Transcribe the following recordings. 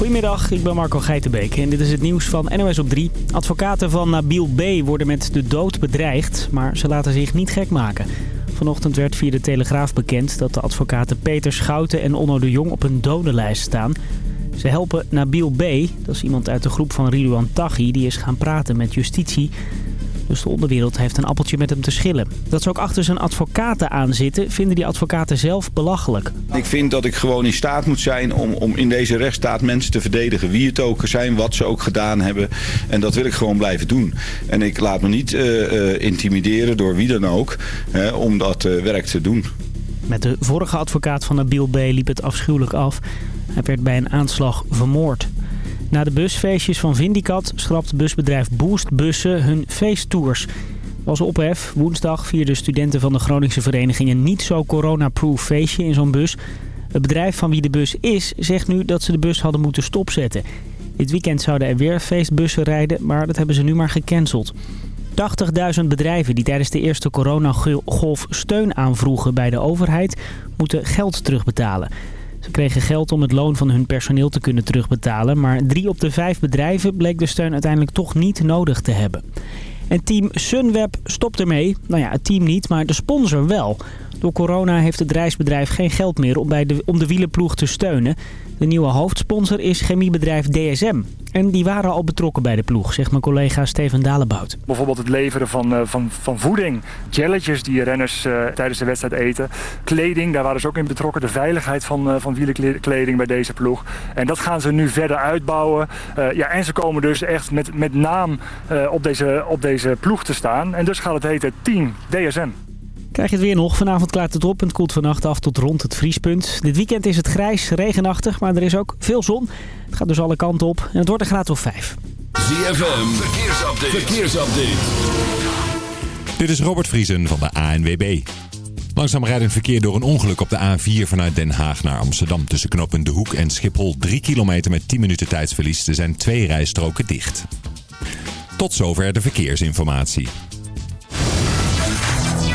Goedemiddag, ik ben Marco Geitenbeek en dit is het nieuws van NOS op 3. Advocaten van Nabil B. worden met de dood bedreigd, maar ze laten zich niet gek maken. Vanochtend werd via de Telegraaf bekend dat de advocaten Peter Schouten en Onno de Jong op een dodenlijst staan. Ze helpen Nabil B., dat is iemand uit de groep van Ridouan Taghi, die is gaan praten met justitie... Dus de onderwereld heeft een appeltje met hem te schillen. Dat ze ook achter zijn advocaten aan zitten, vinden die advocaten zelf belachelijk. Ik vind dat ik gewoon in staat moet zijn om, om in deze rechtsstaat mensen te verdedigen. Wie het ook zijn, wat ze ook gedaan hebben. En dat wil ik gewoon blijven doen. En ik laat me niet uh, uh, intimideren door wie dan ook hè, om dat uh, werk te doen. Met de vorige advocaat van Nabil B. liep het afschuwelijk af. Hij werd bij een aanslag vermoord. Na de busfeestjes van Vindicat schrapt busbedrijf Boost Bussen hun feesttours. Was ophef. Woensdag vierden studenten van de Groningse vereniging een niet zo corona-proof feestje in zo'n bus. Het bedrijf van wie de bus is zegt nu dat ze de bus hadden moeten stopzetten. Dit weekend zouden er weer feestbussen rijden, maar dat hebben ze nu maar gecanceld. 80.000 bedrijven die tijdens de eerste coronagolf steun aanvroegen bij de overheid... moeten geld terugbetalen. Ze kregen geld om het loon van hun personeel te kunnen terugbetalen. Maar drie op de vijf bedrijven bleek de steun uiteindelijk toch niet nodig te hebben. En team Sunweb stopt ermee. Nou ja, het team niet, maar de sponsor wel. Door corona heeft het reisbedrijf geen geld meer om, bij de, om de wielenploeg te steunen. De nieuwe hoofdsponsor is chemiebedrijf DSM. En die waren al betrokken bij de ploeg, zegt mijn collega Steven Dalebout. Bijvoorbeeld het leveren van, uh, van, van voeding, jelletjes die renners uh, tijdens de wedstrijd eten. Kleding, daar waren ze ook in betrokken. De veiligheid van, uh, van wielenkleding bij deze ploeg. En dat gaan ze nu verder uitbouwen. ja, en ze komen dus echt met, met naam op, deze, op deze ploeg te staan. En dus gaat het heten Team DSM. Krijg je het weer nog. Vanavond klaart het op en het koelt vannacht af tot rond het vriespunt. Dit weekend is het grijs, regenachtig, maar er is ook veel zon. Het gaat dus alle kanten op en het wordt een graad of 5. ZFM, verkeersupdate. verkeersupdate. Dit is Robert Vriesen van de ANWB. Langzaam rijdend verkeer door een ongeluk op de A4 vanuit Den Haag naar Amsterdam. Tussen knooppunt De Hoek en Schiphol 3 kilometer met 10 minuten tijdsverlies. Er zijn twee rijstroken dicht. Tot zover de verkeersinformatie.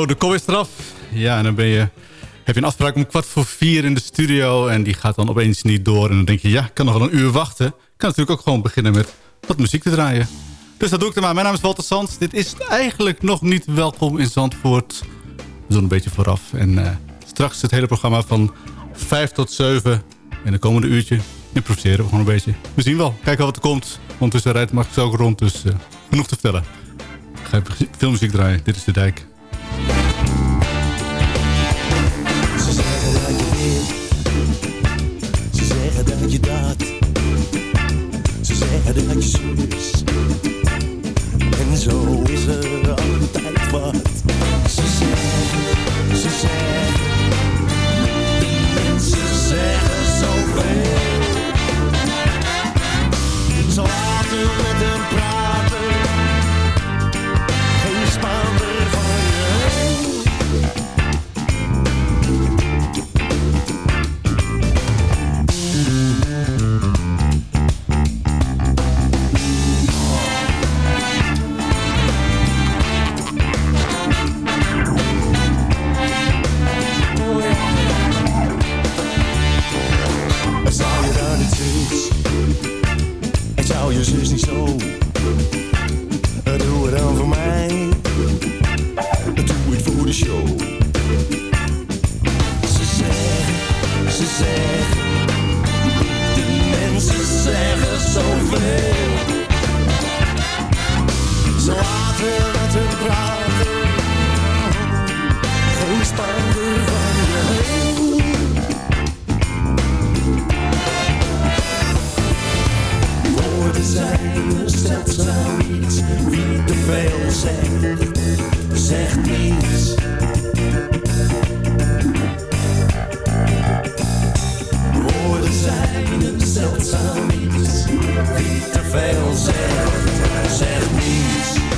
Zo, de kop is eraf. Ja, en dan ben je, heb je een afspraak om kwart voor vier in de studio... en die gaat dan opeens niet door. En dan denk je, ja, ik kan nog wel een uur wachten. Ik kan natuurlijk ook gewoon beginnen met wat muziek te draaien. Dus dat doe ik er maar. Mijn naam is Walter Sands. Dit is eigenlijk nog niet welkom in Zandvoort. We doen een beetje vooraf. En uh, straks het hele programma van 5 tot 7. En de komende uurtje improviseren we gewoon een beetje. We zien wel. Kijken wat er komt. Ondertussen rijdt Max ook rond, dus uh, genoeg te vertellen. Ik ga even veel muziek draaien. Dit is De Dijk. Ze zeggen dat je dit. Ze zeggen dat je dat. Ze zeggen dat je zus. En zo is er altijd wat. Ze zeggen, zo? Doe het dan voor mij. Doe het voor de show. Een zeldzaam iets. Wie te veel zegt, zegt niets. Woorden zijn een zeldzaam iets. Wie te veel zegt, zegt niets.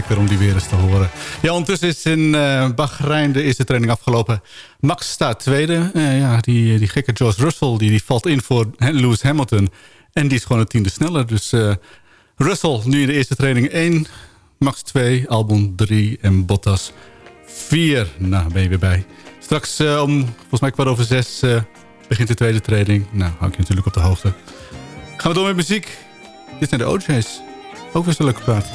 Lekker om die weer eens te horen. Ja, ondertussen is in uh, Bahrein de eerste training afgelopen. Max staat tweede. Uh, ja, die, die gekke George Russell die, die valt in voor Lewis Hamilton. En die is gewoon een tiende sneller. Dus uh, Russell nu in de eerste training 1. Max 2, Albon 3 en Bottas 4. Nou, ben je weer bij. Straks om, volgens mij kwart over 6 begint de tweede training. Nou, hou ik je natuurlijk op de hoogte. Gaan we door met muziek. Dit zijn de OJ's. Ook weer zo'n leuke plaat.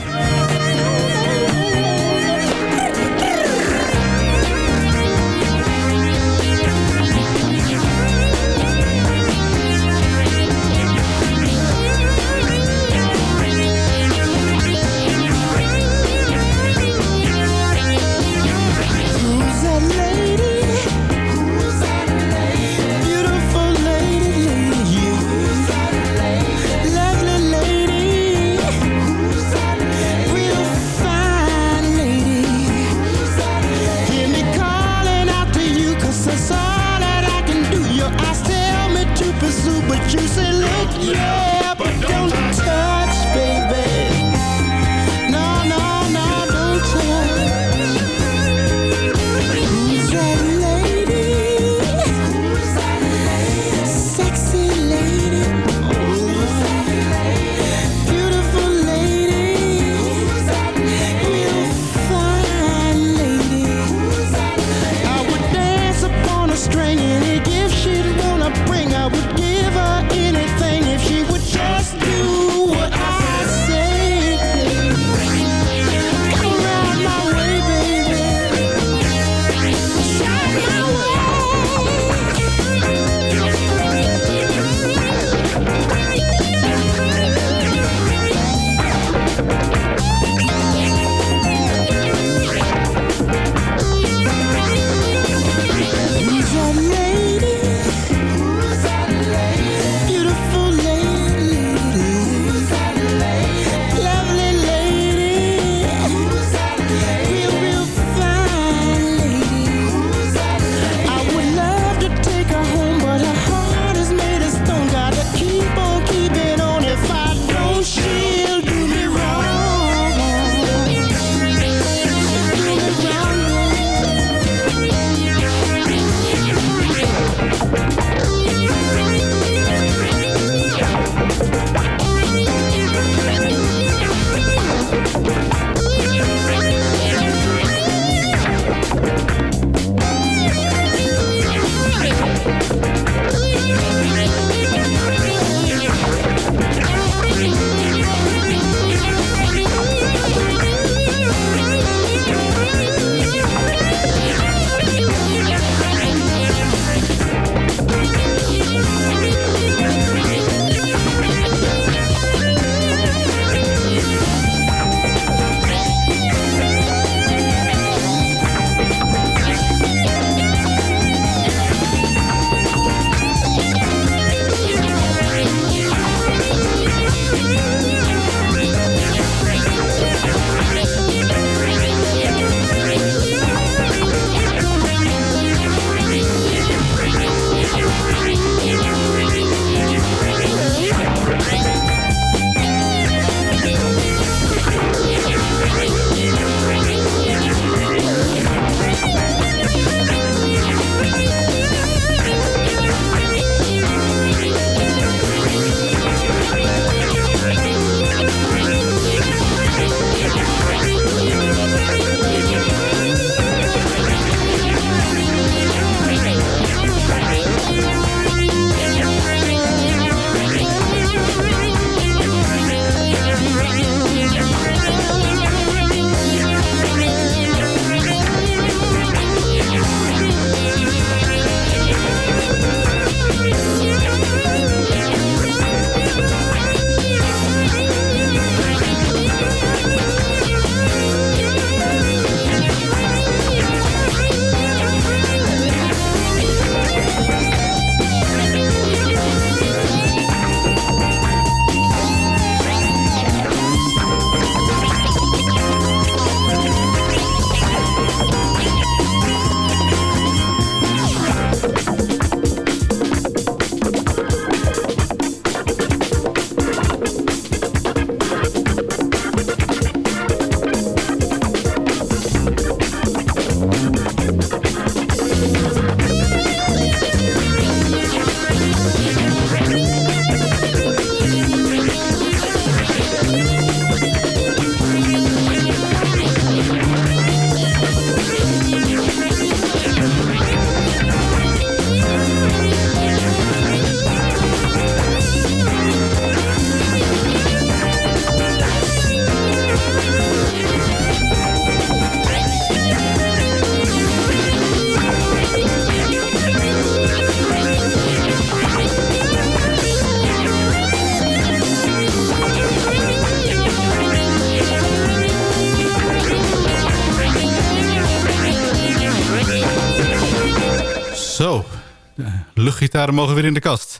mogen weer in de kast.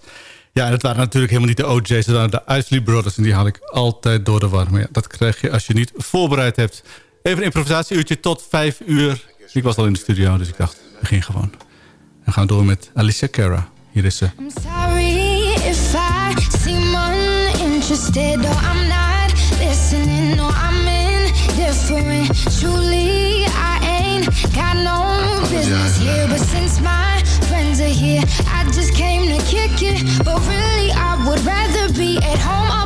Ja, en dat waren natuurlijk helemaal niet de OJ's, het waren de Isley Brothers. En die haal ik altijd door de warme. Ja, dat krijg je als je niet voorbereid hebt. Even een improvisatieuurtje tot vijf uur. Ik was al in de studio, dus ik dacht, begin gewoon. En gaan door met Alicia Cara. Hier is ze. I'm sorry if I seem uninterested or I'm not listening or I'm indifferent. Truly, I ain't got no business here. But since my friends are here, kick it, but really I would rather be at home.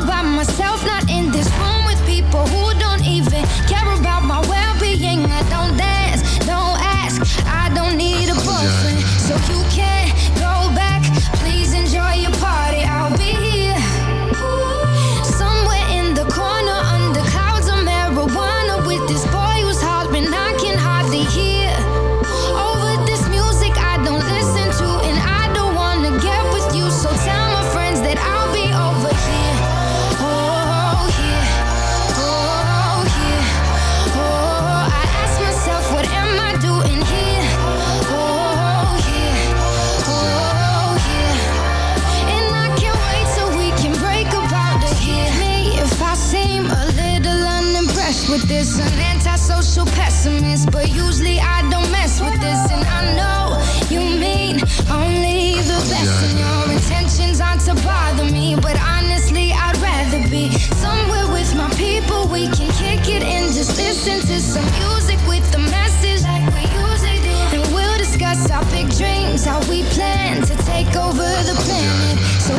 social pessimist, but usually I don't mess with this. And I know you mean only the oh, best, and your intentions aren't to bother me. But honestly, I'd rather be somewhere with my people. We can kick it and just listen to some music with the message like we usually do. And we'll discuss our big dreams, how we plan to take over the oh, planet. So,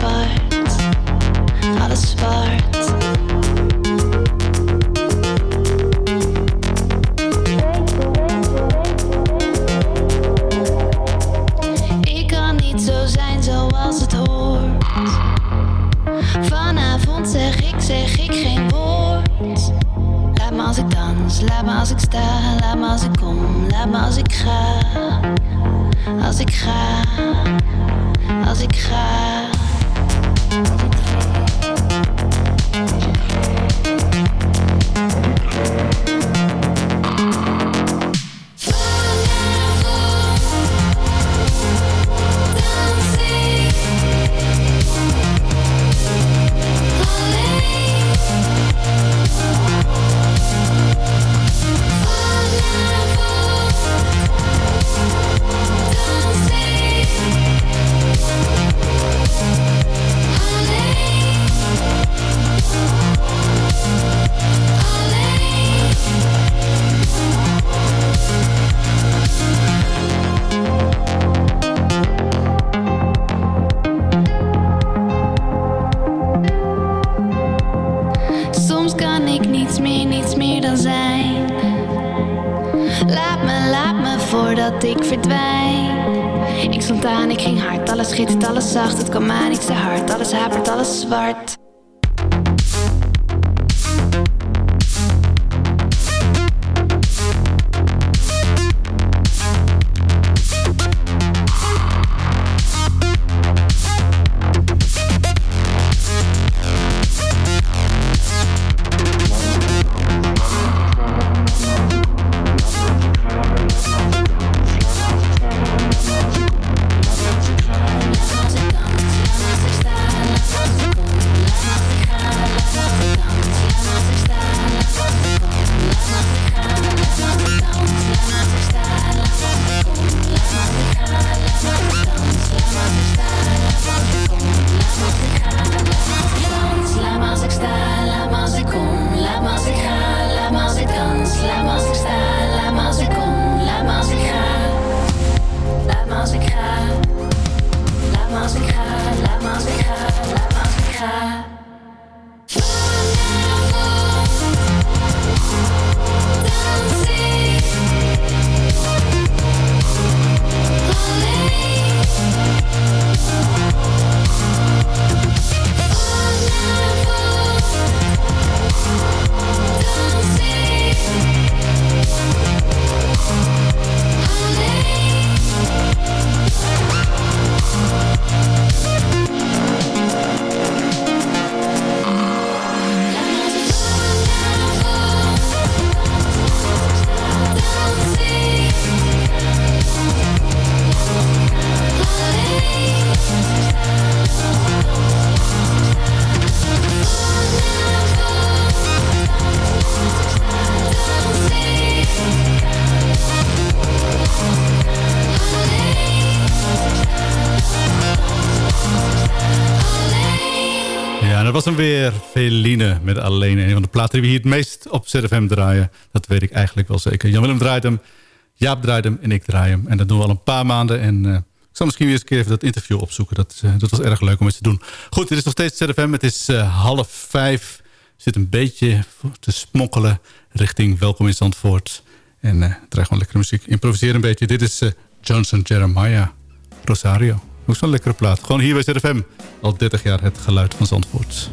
Bye. Platen die we hier het meest op ZFM draaien. Dat weet ik eigenlijk wel zeker. Jan-Willem draait hem, Jaap draait hem en ik draai hem. En dat doen we al een paar maanden. En eh, ik zal misschien weer eens een keer even dat interview opzoeken. Dat, eh, dat was erg leuk om eens te doen. Goed, dit is nog steeds ZFM. Het is eh, half vijf. Zit een beetje te smokkelen richting Welkom in Zandvoort. En eh draai gewoon lekkere muziek. Improviseer een beetje. Dit is Johnson Jeremiah Rosario. Ook zo'n lekkere plaat. Gewoon hier bij ZFM. Al 30 jaar het geluid van Zandvoort.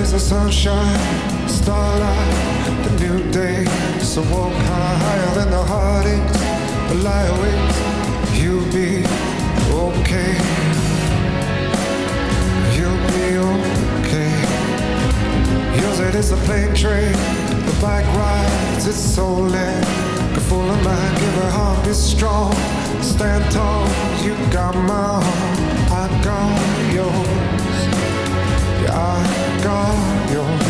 Is the sunshine, starlight, the new day. So walk higher than the heartaches, the lie awaits. You'll be okay. You'll be okay. Yours it is the plane train, the bike rides, it's so lit. A full of mind, give her heart is strong. Stand tall, you got my heart, I got yours. Yeah, I got yours.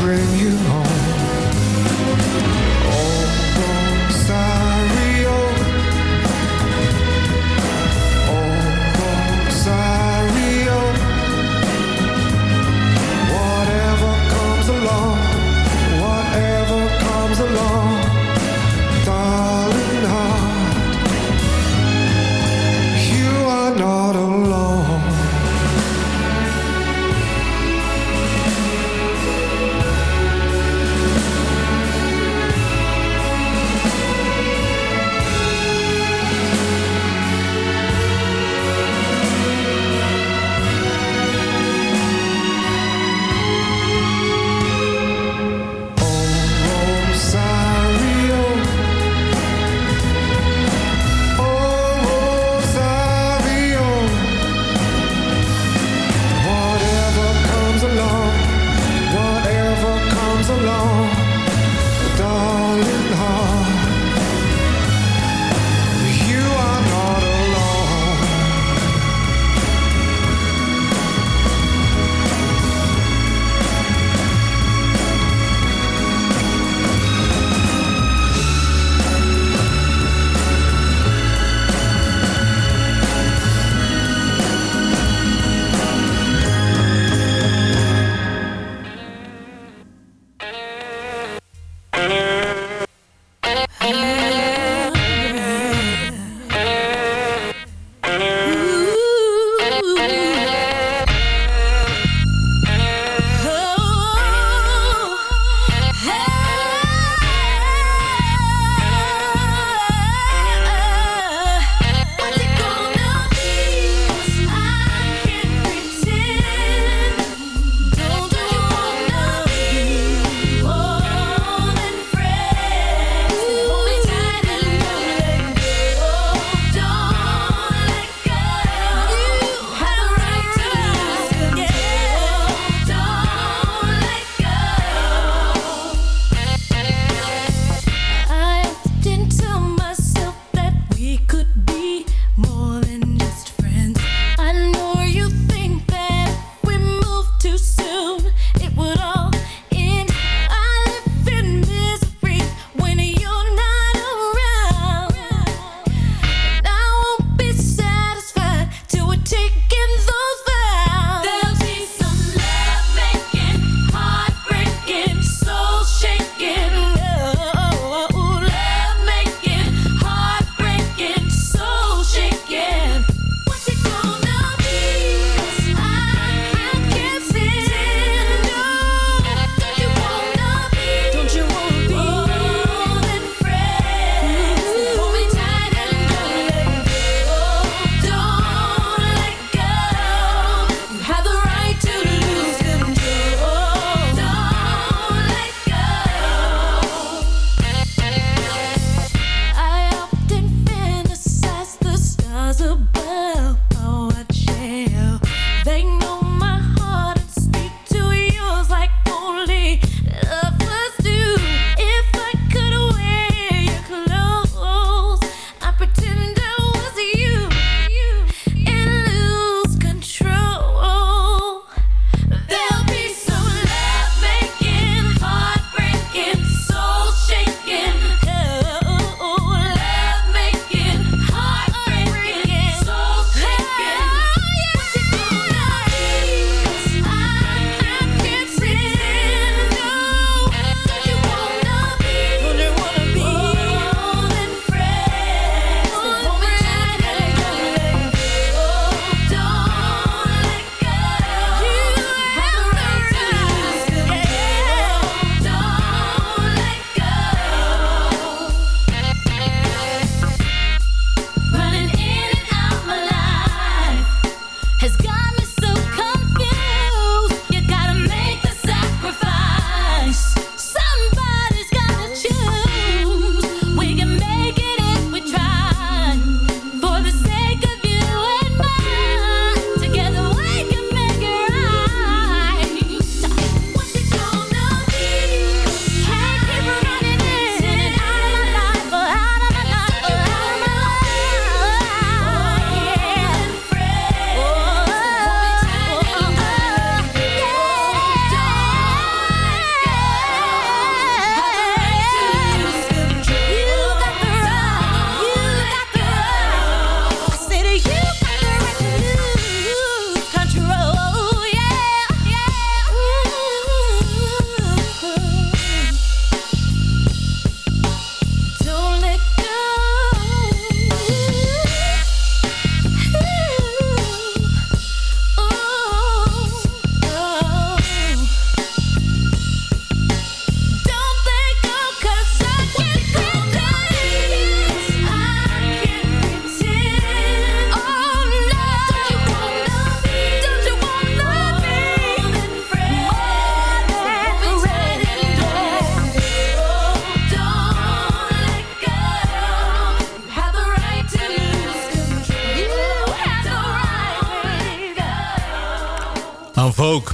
bring you home.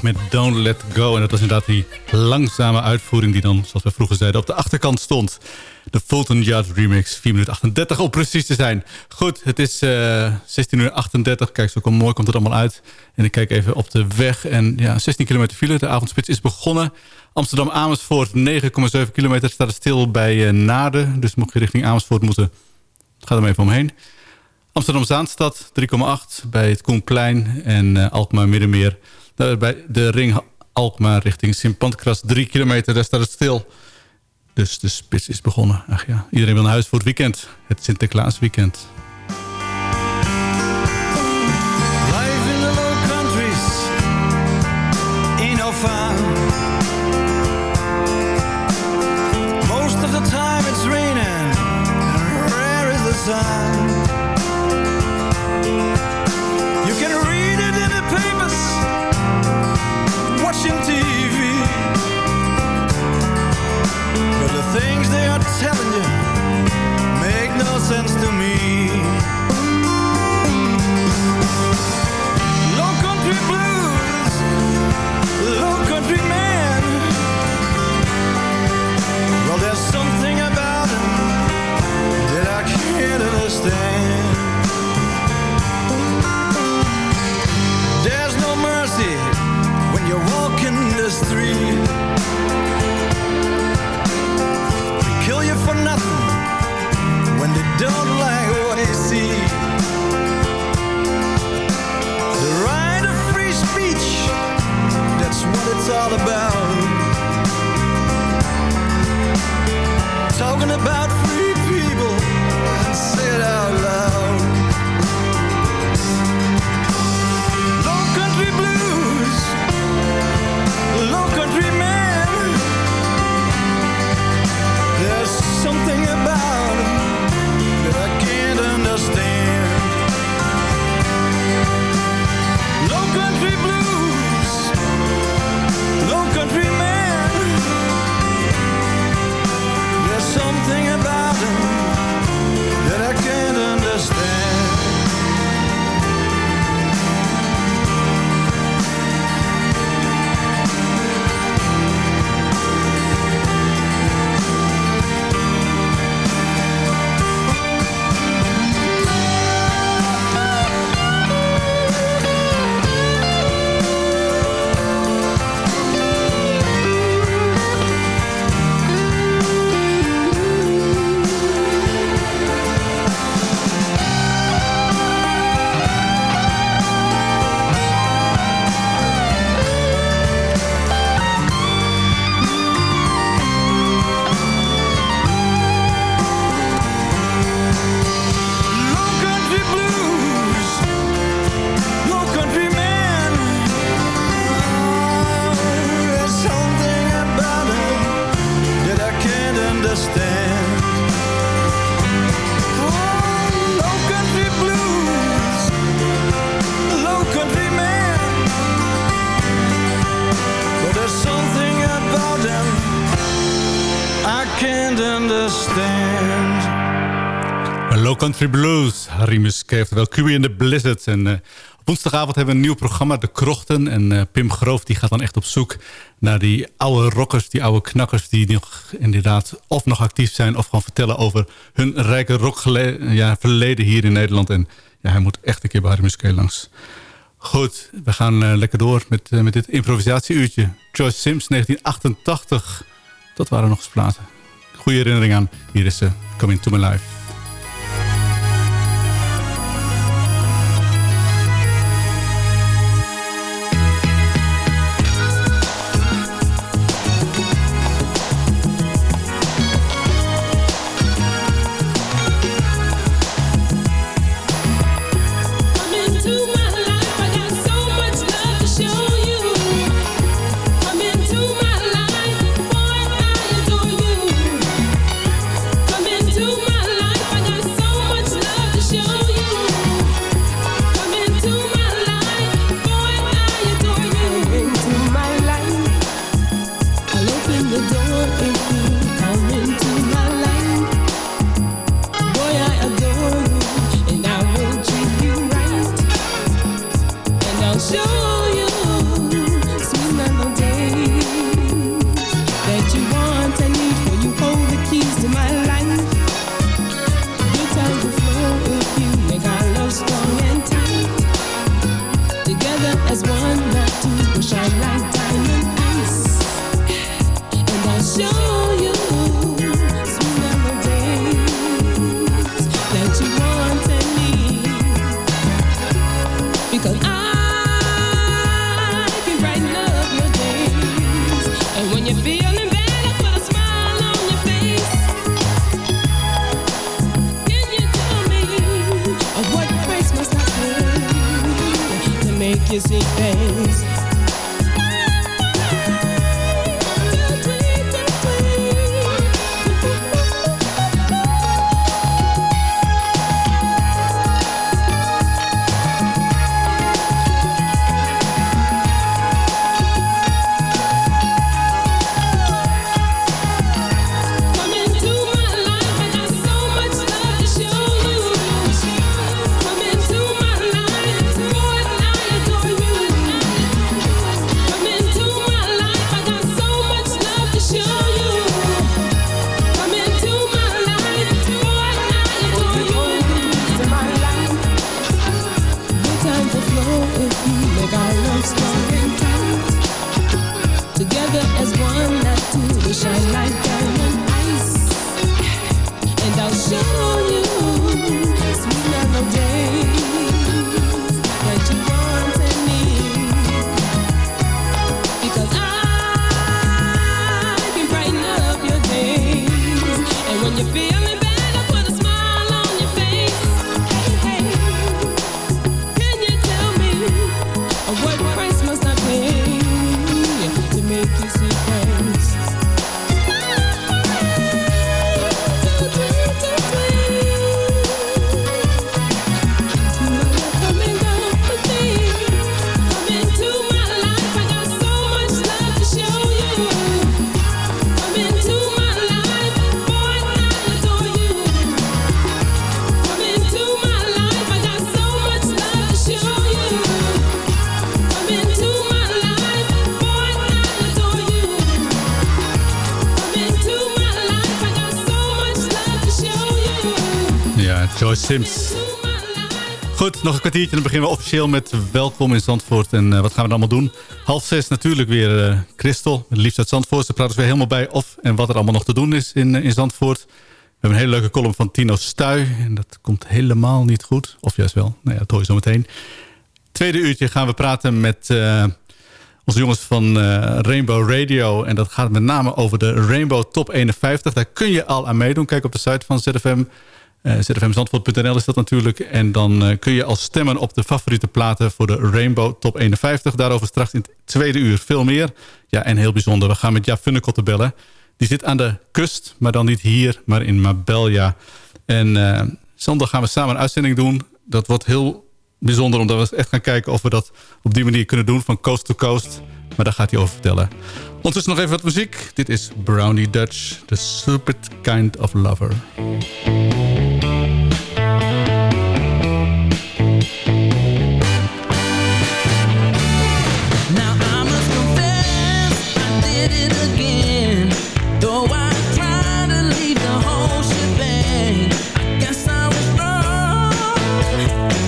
Met Don't Let Go. En dat was inderdaad die langzame uitvoering die dan, zoals we vroeger zeiden, op de achterkant stond. De Fulton Yard remix, 4 minuten 38 om precies te zijn. Goed, het is uh, 16 uur 38. Kijk, zo kom, mooi komt het allemaal uit. En ik kijk even op de weg. En ja, 16 kilometer file. De avondspits is begonnen. Amsterdam-Amersfoort, 9,7 kilometer. Staat stil bij uh, Naarden. Dus mocht je richting Amersfoort moeten, ga er maar even omheen. Amsterdam-Zaanstad 3,8 bij het Koenplein en uh, Alkmaar-Middenmeer. Bij de ring Alkmaar richting Sint Pancras 3 kilometer, daar staat het stil. Dus de spits is begonnen. Ach ja, iedereen wil naar huis voor het weekend. Het Sinterklaasweekend. Country Blues, Harry Muske, oftewel QB in the Blizzard. En op woensdagavond hebben we een nieuw programma, De Krochten. En uh, Pim Groof die gaat dan echt op zoek naar die oude rockers, die oude knakkers... die nog inderdaad of nog actief zijn of gewoon vertellen over hun rijke rockverleden ja, verleden hier in Nederland. En ja, hij moet echt een keer bij Harry Muske langs. Goed, we gaan uh, lekker door met, met dit improvisatieuurtje. Joyce Sims, 1988. Dat waren nog eens platen. Goede herinnering aan. Hier is ze, Coming to My Life. Nog een kwartiertje. Dan beginnen we officieel met welkom in Zandvoort. En eh, wat gaan we dan allemaal doen? Half zes natuurlijk weer eh Christel, liefst uit Zandvoort. Ze praat ons weer helemaal bij of en wat er allemaal nog te doen is in, eh, in Zandvoort. We hebben een hele leuke column van Tino Stuy. En dat komt helemaal niet goed. Of juist wel. Nou ja, dat hoor je zo meteen. Tweede uurtje gaan we praten met onze jongens van Rainbow Radio. En dat gaat met name over de Rainbow Top 51. Daar kun je al aan meedoen. Kijk op de site van ZFM. Uh, zfmzandvoort.nl is dat natuurlijk. En dan eh, kun je al stemmen op de favoriete platen voor de Rainbow Top 51. Daarover straks in het tweede uur veel meer. Ja, en heel bijzonder. We gaan met Ja Funnekotte bellen. Die zit aan de kust, maar dan niet hier, maar in Mabelja. En eh, zondag gaan we samen een uitzending doen. Dat wordt heel bijzonder, omdat we echt gaan kijken of we dat op die manier kunnen doen. Van coast to coast. Maar daar gaat hij over vertellen. Ondertussen nog even wat muziek. Dit is Brownie Dutch, The Stupid Kind of Lover.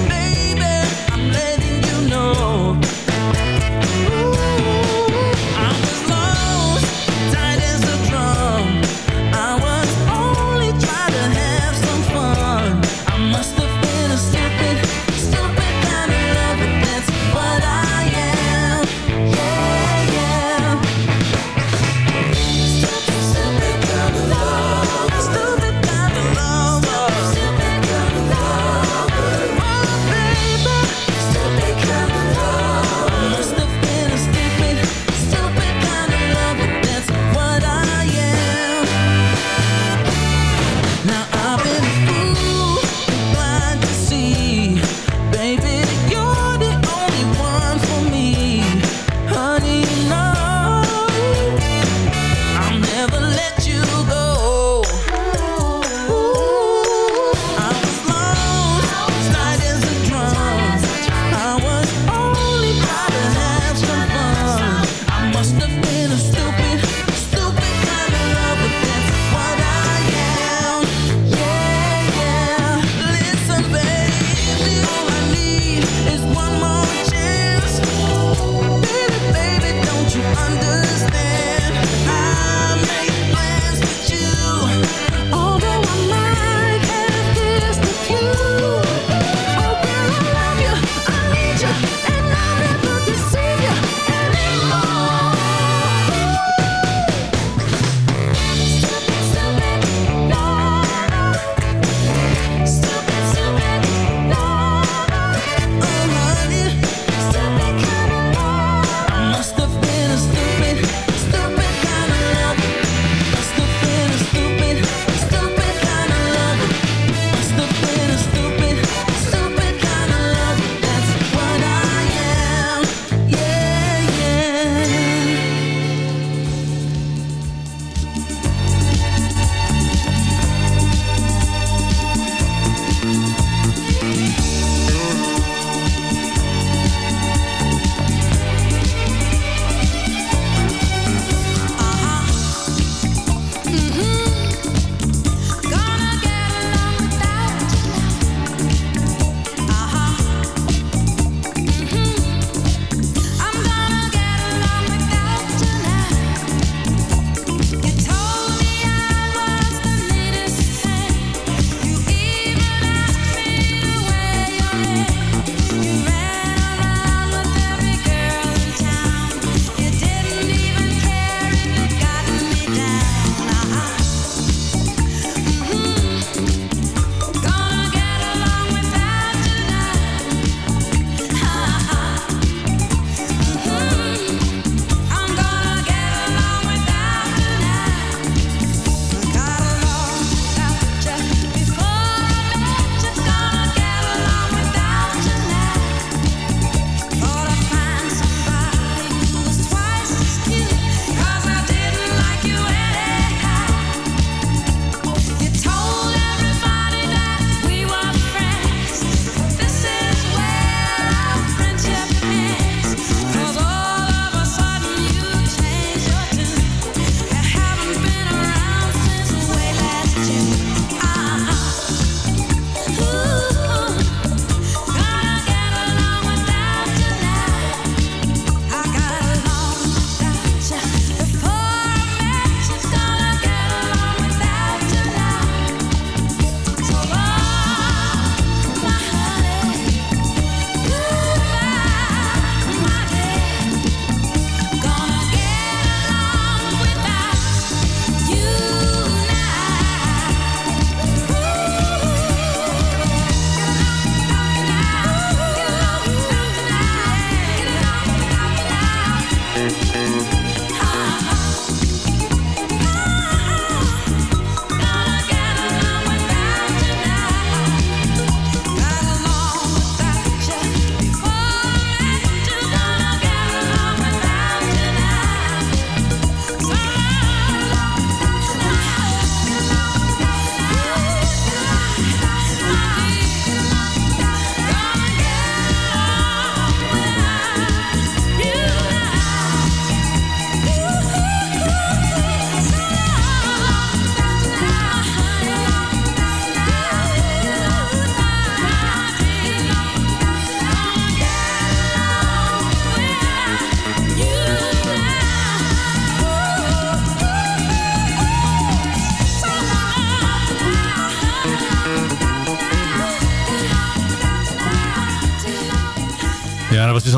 name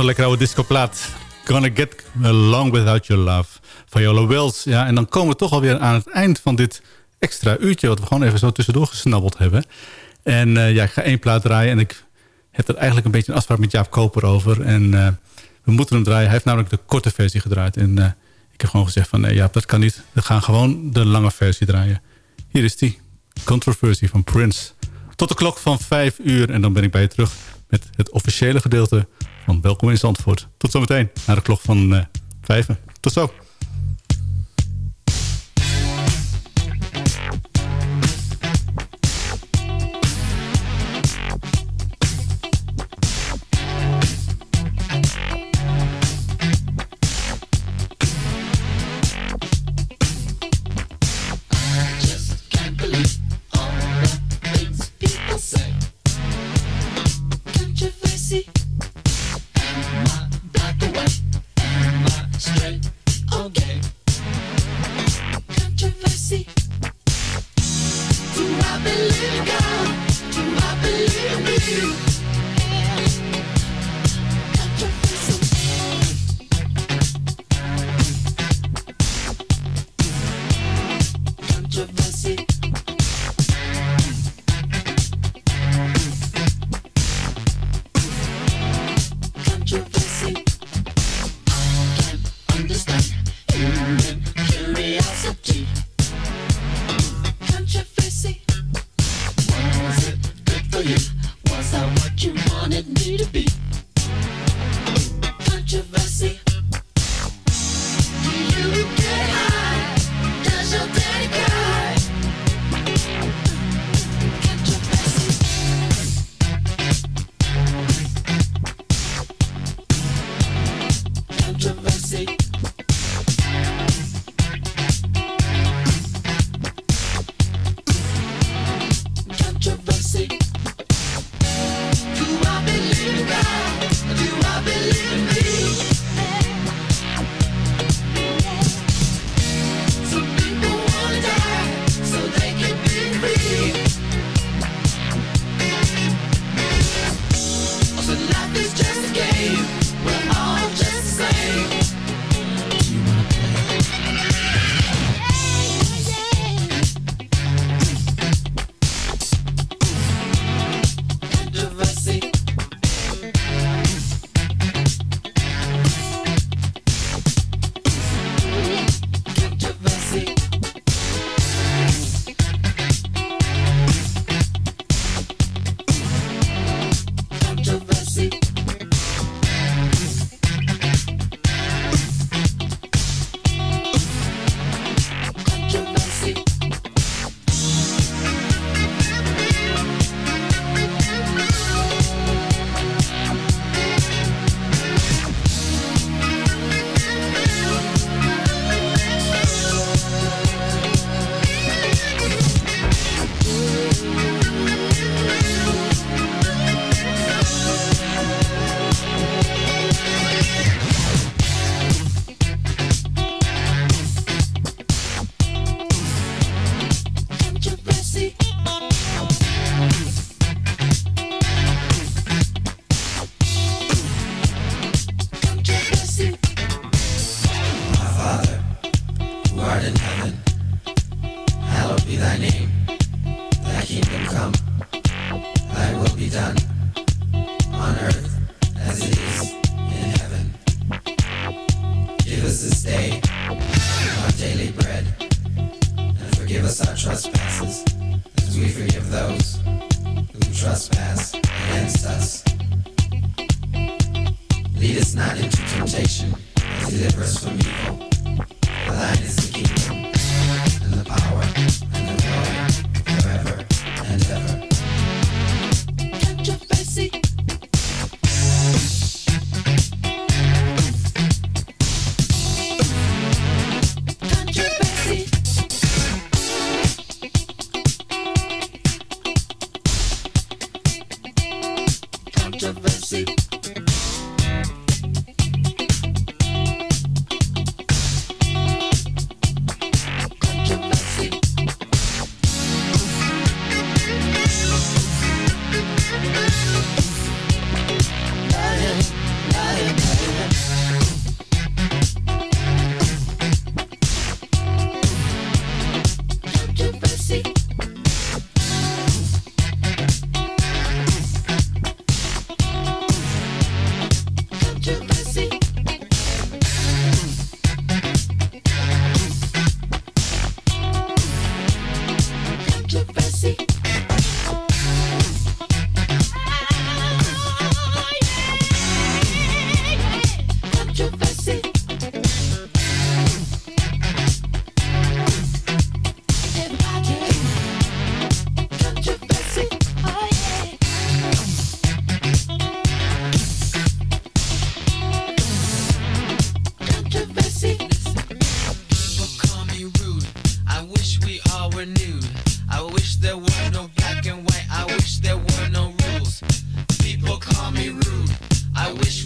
een lekker oude discoplaat. Gonna Get Along Without Your Love. Viola Wells. Ja, en dan komen we toch alweer aan het eind van dit extra uurtje... wat we gewoon even zo tussendoor gesnabbeld hebben. En eh, ja, ik ga één plaat draaien. En ik heb er eigenlijk een beetje een afspraak met Jaap Koper over. En eh, we moeten hem draaien. Hij heeft namelijk de korte versie gedraaid. En eh, ik heb gewoon gezegd van... nee Jaap, dat kan niet. We gaan gewoon de lange versie draaien. Hier is die. Controversy van Prince. Tot de klok van vijf uur. En dan ben ik bij je terug met het officiële gedeelte van Welkom in Zandvoort. Tot zometeen, naar de klok van eh vijf. Tot zo. Us our trespasses, as we forgive those who trespass against us. Lead us not into temptation, but deliver us from evil. I wish